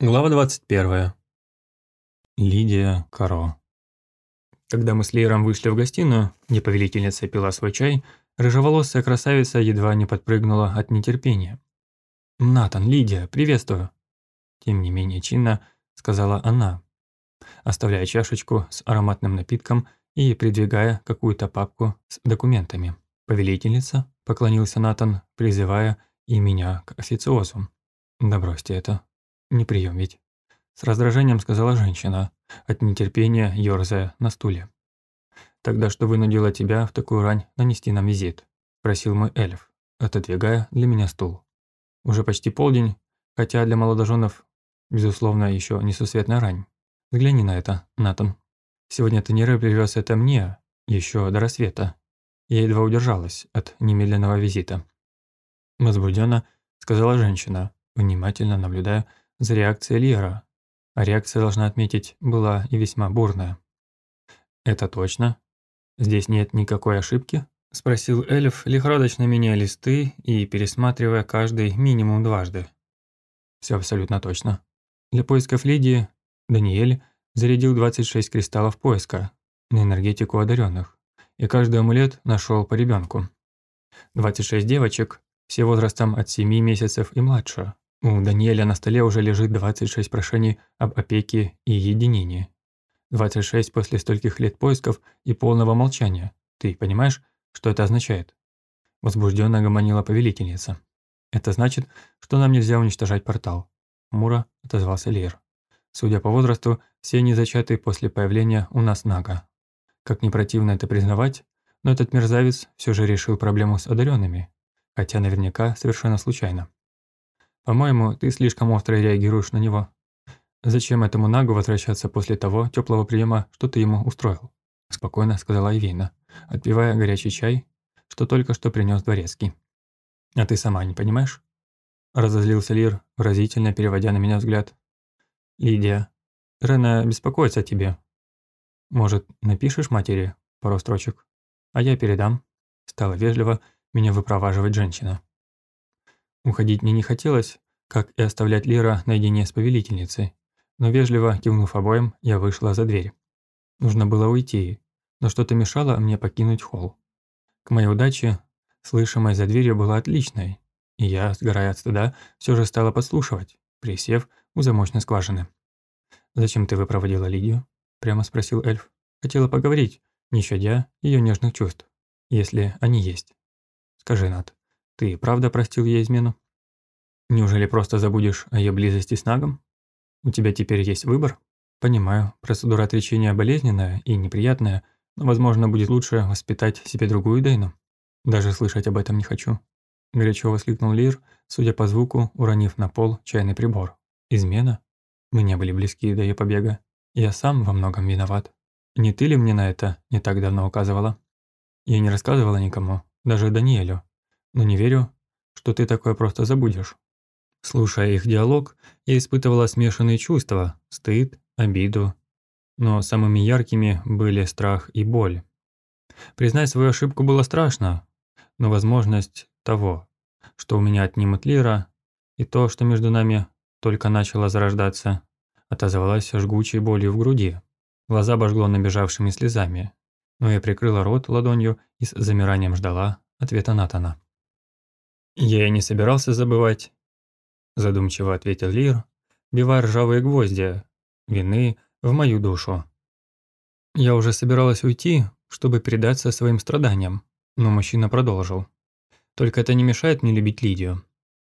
Глава 21. Лидия Каро. Когда мы с Лейром вышли в гостиную, где повелительница пила свой чай, рыжеволосая красавица едва не подпрыгнула от нетерпения. «Натан, Лидия, приветствую!» Тем не менее чинно сказала она, оставляя чашечку с ароматным напитком и придвигая какую-то папку с документами. «Повелительница», – поклонился Натан, призывая и меня к официозу. «Да бросьте это», «Не прием ведь», – с раздражением сказала женщина, от нетерпения ёрзая на стуле. «Тогда что вынудило тебя в такую рань нанести нам визит?» – просил мой эльф, отодвигая для меня стул. «Уже почти полдень, хотя для молодоженов, безусловно, еще несусветная рань. Взгляни на это, Натан. Сегодня Танера привез это мне, еще до рассвета. Я едва удержалась от немедленного визита». Возбужденно сказала женщина, внимательно наблюдая за реакцией Лера. А реакция, должна отметить, была и весьма бурная. «Это точно? Здесь нет никакой ошибки?» – спросил эльф, лихорадочно меняя листы и пересматривая каждый минимум дважды. Все абсолютно точно. Для поисков Лидии Даниэль зарядил 26 кристаллов поиска на энергетику одаренных, и каждый амулет нашел по ребенку. 26 девочек, все возрастом от 7 месяцев и младше. У Даниэля на столе уже лежит 26 прошений об опеке и единении. 26 после стольких лет поисков и полного молчания. Ты понимаешь, что это означает?» Возбужденно гомонила повелительница. «Это значит, что нам нельзя уничтожать портал», – Мура отозвался Лир. «Судя по возрасту, все они зачаты после появления у нас Нага. Как не противно это признавать, но этот мерзавец все же решил проблему с одаренными, хотя наверняка совершенно случайно. По-моему, ты слишком остро реагируешь на него. Зачем этому Нагу возвращаться после того теплого приема, что ты ему устроил?» Спокойно сказала Ивина, отпивая горячий чай, что только что принес дворецкий. «А ты сама не понимаешь?» Разозлился Лир, выразительно переводя на меня взгляд. «Лидия, Рена беспокоится о тебе. Может, напишешь матери пару строчек? А я передам». Стала вежливо меня выпроваживать женщина. Уходить мне не хотелось, как и оставлять Лера наедине с повелительницей, но вежливо кивнув обоим, я вышла за дверь. Нужно было уйти, но что-то мешало мне покинуть холл. К моей удаче, слышимая за дверью была отличной, и я, сгорая от стыда, все же стала подслушивать, присев у замочной скважины. «Зачем ты выпроводила Лидию?» – прямо спросил эльф. «Хотела поговорить, не щадя ее нежных чувств, если они есть. Скажи, Над, ты правда простил ей измену? Неужели просто забудешь о ее близости с Нагом? У тебя теперь есть выбор? Понимаю, процедура отречения болезненная и неприятная, но, возможно, будет лучше воспитать себе другую Дейну. Даже слышать об этом не хочу. Горячо воскликнул Лир, судя по звуку, уронив на пол чайный прибор. Измена? Мы не были близки до ее побега. Я сам во многом виноват. Не ты ли мне на это не так давно указывала? Я не рассказывала никому, даже Даниэлю но не верю, что ты такое просто забудешь». Слушая их диалог, я испытывала смешанные чувства – стыд, обиду. Но самыми яркими были страх и боль. Признать свою ошибку было страшно, но возможность того, что у меня отнимут Лира, и то, что между нами только начало зарождаться, отозвалась жгучей болью в груди. Глаза обожгло набежавшими слезами, но я прикрыла рот ладонью и с замиранием ждала ответа Натана. «Я и не собирался забывать», – задумчиво ответил Лир, бивая ржавые гвозди, вины в мою душу. Я уже собиралась уйти, чтобы передаться своим страданиям, но мужчина продолжил. «Только это не мешает мне любить Лидию.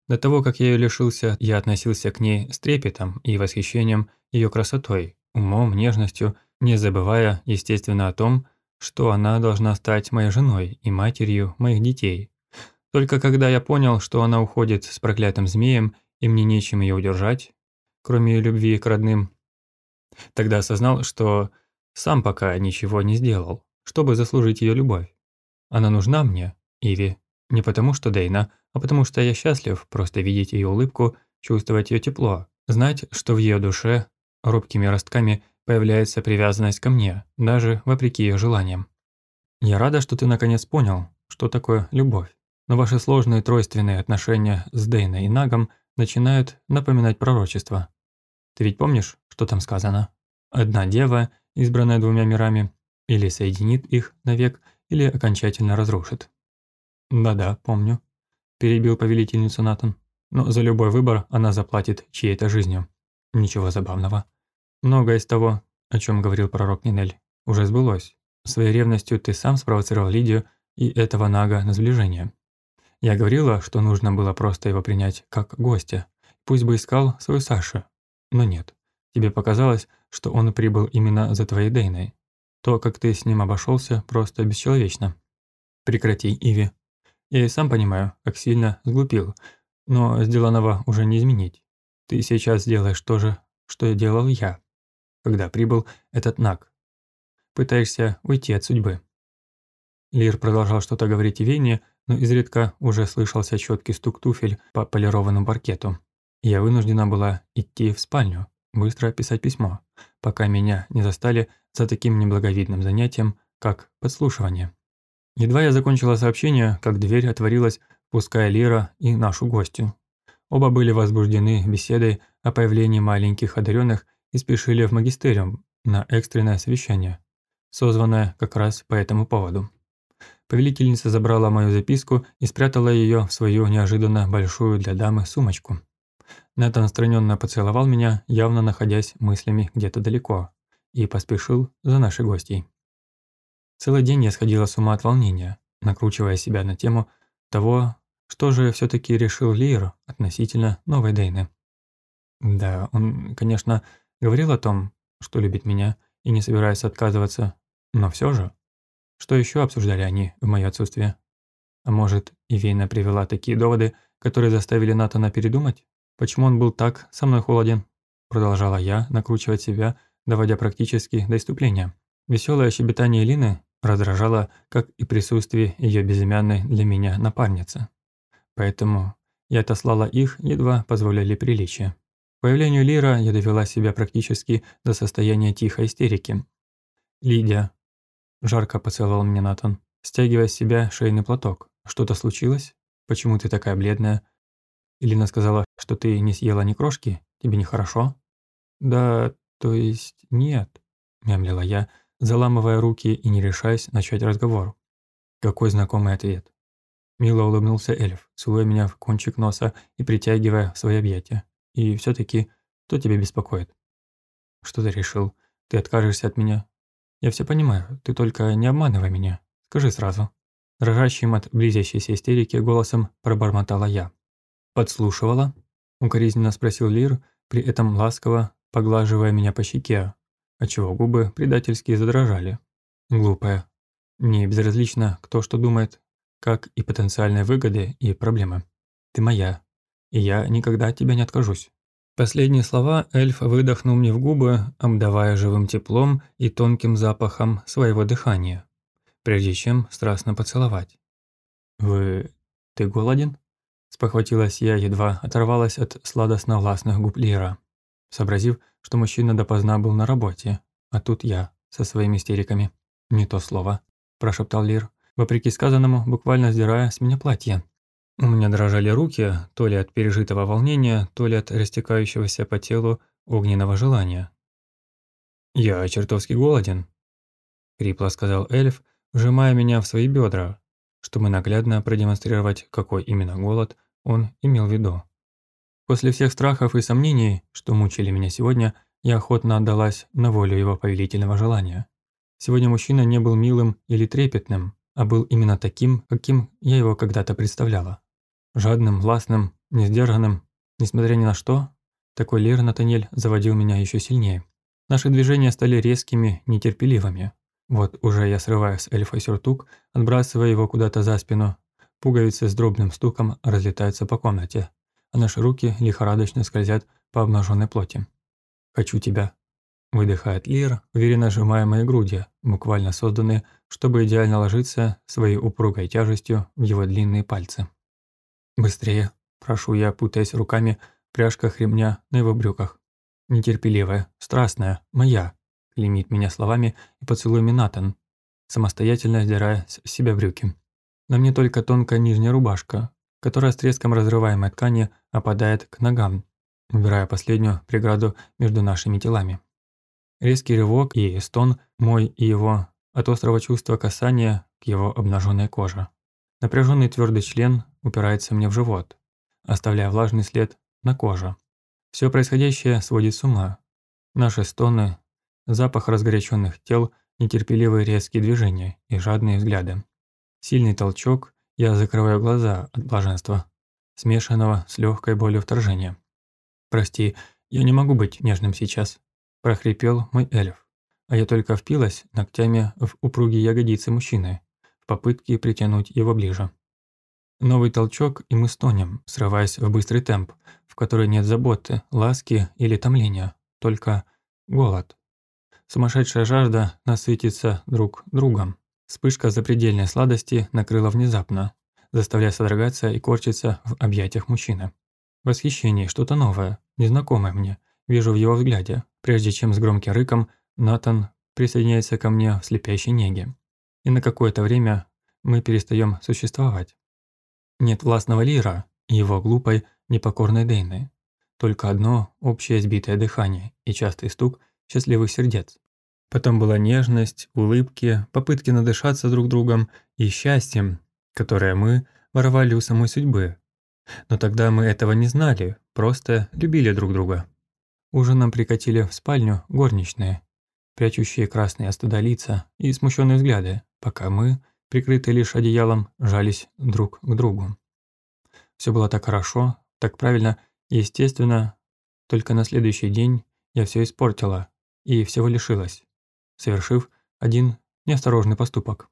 До того, как я ее лишился, я относился к ней с трепетом и восхищением ее красотой, умом, нежностью, не забывая, естественно, о том, что она должна стать моей женой и матерью моих детей, только когда я понял, что она уходит с проклятым змеем, и мне нечем ее удержать, кроме любви к родным, тогда осознал, что сам пока ничего не сделал, чтобы заслужить ее любовь. Она нужна мне, Иви, не потому что Дейна, а потому что я счастлив просто видеть ее улыбку, чувствовать ее тепло, знать, что в ее душе робкими ростками появляется привязанность ко мне, даже вопреки ее желаниям. Я рада, что ты наконец понял, что такое любовь но ваши сложные тройственные отношения с Дейной и Нагом начинают напоминать пророчество. Ты ведь помнишь, что там сказано? Одна дева, избранная двумя мирами, или соединит их навек, или окончательно разрушит. «Да-да, помню», – перебил повелительницу Натан. «Но за любой выбор она заплатит чьей-то жизнью. Ничего забавного. Многое из того, о чем говорил пророк Нинель, уже сбылось. Своей ревностью ты сам спровоцировал Лидию и этого Нага на сближение. Я говорила, что нужно было просто его принять как гостя, пусть бы искал свою Сашу. Но нет, тебе показалось, что он прибыл именно за твоей Дейной. То, как ты с ним обошелся, просто бесчеловечно. Прекрати, Иви. Я и сам понимаю, как сильно сглупил, но сделанного уже не изменить. Ты сейчас делаешь то же, что делал я, когда прибыл этот Наг. Пытаешься уйти от судьбы. Лир продолжал что-то говорить Ивене, но изредка уже слышался четкий стук туфель по полированному паркету. Я вынуждена была идти в спальню, быстро писать письмо, пока меня не застали за таким неблаговидным занятием, как подслушивание. Едва я закончила сообщение, как дверь отворилась, пуская Лира и нашу гостью. Оба были возбуждены беседой о появлении маленьких одаренных и спешили в магистериум на экстренное совещание, созванное как раз по этому поводу. Повелительница забрала мою записку и спрятала ее в свою неожиданно большую для дамы сумочку. Нэтан отстраненно поцеловал меня, явно находясь мыслями где-то далеко, и поспешил за нашей гостьей. Целый день я сходила с ума от волнения, накручивая себя на тему того, что же все таки решил Лир относительно новой Дейны. Да, он, конечно, говорил о том, что любит меня и не собирается отказываться, но все же. Что еще обсуждали они в мое отсутствие? А может, Ивейна привела такие доводы, которые заставили Натана передумать? Почему он был так со мной холоден? Продолжала я накручивать себя, доводя практически до иступления. Веселое щебетание Лины раздражало, как и присутствие ее безымянной для меня напарницы. Поэтому я отослала их, едва позволили приличия. К появлению Лира я довела себя практически до состояния тихой истерики. «Лидия, Жарко поцеловал меня Натан, стягивая с себя шейный платок. «Что-то случилось? Почему ты такая бледная?» Илина сказала, что ты не съела ни крошки, тебе нехорошо?» «Да, то есть нет», – мямлила я, заламывая руки и не решаясь начать разговор. Какой знакомый ответ. Мило улыбнулся эльф, целуя меня в кончик носа и притягивая в свои объятия. «И все таки кто тебя беспокоит?» «Что ты решил? Ты откажешься от меня? Я все понимаю, ты только не обманывай меня. Скажи сразу». Дрожащим от близящейся истерики голосом пробормотала я. «Подслушивала?» – укоризненно спросил Лир, при этом ласково поглаживая меня по щеке, отчего губы предательски задрожали. Глупая. Мне безразлично, кто что думает, как и потенциальные выгоды и проблемы. Ты моя, и я никогда от тебя не откажусь. Последние слова эльф выдохнул мне в губы, обдавая живым теплом и тонким запахом своего дыхания, прежде чем страстно поцеловать. «Вы... ты голоден?» Спохватилась я, едва оторвалась от сладостно-властных губ Лира, сообразив, что мужчина допоздна был на работе, а тут я со своими истериками. «Не то слово», – прошептал Лир, вопреки сказанному, буквально сдирая с меня платье. У меня дрожали руки, то ли от пережитого волнения, то ли от растекающегося по телу огненного желания. «Я чертовски голоден», – хрипло сказал эльф, сжимая меня в свои бедра, чтобы наглядно продемонстрировать, какой именно голод он имел в виду. После всех страхов и сомнений, что мучили меня сегодня, я охотно отдалась на волю его повелительного желания. Сегодня мужчина не был милым или трепетным, а был именно таким, каким я его когда-то представляла. Жадным, властным, несдержанным, несмотря ни на что, такой Лир Натанель заводил меня еще сильнее. Наши движения стали резкими, нетерпеливыми. Вот уже я срываю с эльфа сюртук, отбрасывая его куда-то за спину. Пуговицы с дробным стуком разлетаются по комнате, а наши руки лихорадочно скользят по обнаженной плоти. «Хочу тебя», – выдыхает Лир, уверенно сжимая мои груди, буквально созданные, чтобы идеально ложиться своей упругой тяжестью в его длинные пальцы. «Быстрее!» – прошу я, путаясь руками в пряжках ремня на его брюках. Нетерпеливая, страстная, моя, клеймит меня словами и поцелуями Натан, самостоятельно сдирая с себя брюки. На мне только тонкая нижняя рубашка, которая с треском разрываемой ткани опадает к ногам. убирая последнюю преграду между нашими телами. Резкий рывок и стон мой и его от острого чувства касания к его обнаженной коже. Напряженный твердый член упирается мне в живот, оставляя влажный след на коже. Все происходящее сводит с ума. Наши стоны, запах разгоряченных тел, нетерпеливые резкие движения и жадные взгляды. Сильный толчок, я закрываю глаза от блаженства, смешанного с легкой болью вторжения. «Прости, я не могу быть нежным сейчас», – прохрипел мой эльф, а я только впилась ногтями в упругие ягодицы мужчины в попытке притянуть его ближе. Новый толчок, и мы стонем, срываясь в быстрый темп, в который нет заботы, ласки или томления, только голод. Сумасшедшая жажда насытиться друг другом. Вспышка запредельной сладости накрыла внезапно, заставляя содрогаться и корчиться в объятиях мужчины. Восхищение, что-то новое, незнакомое мне, вижу в его взгляде, прежде чем с громким рыком Натан присоединяется ко мне в слепящей неге. И на какое-то время мы перестаем существовать. Нет властного Лира и его глупой, непокорной Дейны. Только одно общее сбитое дыхание и частый стук счастливых сердец. Потом была нежность, улыбки, попытки надышаться друг другом и счастьем, которое мы воровали у самой судьбы. Но тогда мы этого не знали, просто любили друг друга. Ужином прикатили в спальню горничные, прячущие красные от лица и смущенные взгляды, пока мы, прикрытые лишь одеялом, жались друг к другу. Все было так хорошо, так правильно естественно, только на следующий день я все испортила и всего лишилась, совершив один неосторожный поступок.